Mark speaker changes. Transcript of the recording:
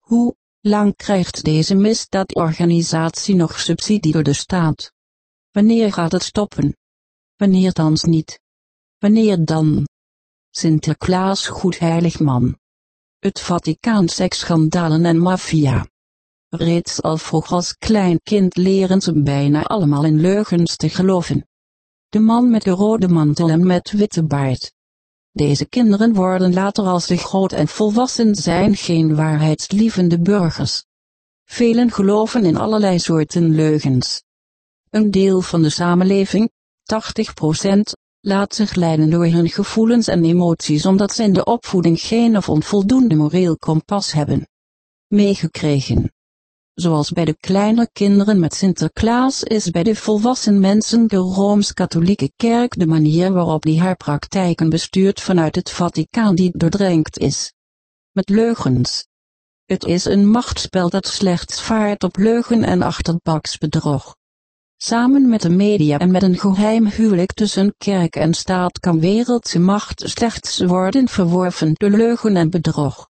Speaker 1: Hoe lang krijgt deze misdaadorganisatie nog subsidie door de staat? Wanneer gaat het stoppen? Wanneer thans niet? Wanneer dan? Sinterklaas goed heilig man. Het Vaticaan seksschandalen en maffia. Reeds al vroeg als klein kind leren ze bijna allemaal in leugens te geloven. De man met de rode mantel en met witte baard. Deze kinderen worden later als ze groot en volwassen zijn geen waarheidslievende burgers. Velen geloven in allerlei soorten leugens. Een deel van de samenleving, 80%, laat zich leiden door hun gevoelens en emoties omdat ze in de opvoeding geen of onvoldoende moreel kompas hebben meegekregen. Zoals bij de kleine kinderen met Sinterklaas is bij de volwassen mensen de Rooms-Katholieke Kerk de manier waarop die haar praktijken bestuurt vanuit het Vaticaan die doordrenkt is. Met leugens. Het is een machtsspel dat slechts vaart op leugen en achterbaksbedrog. Samen met de media en met een geheim huwelijk tussen kerk en staat kan wereldse macht slechts worden verworven door leugen en bedrog.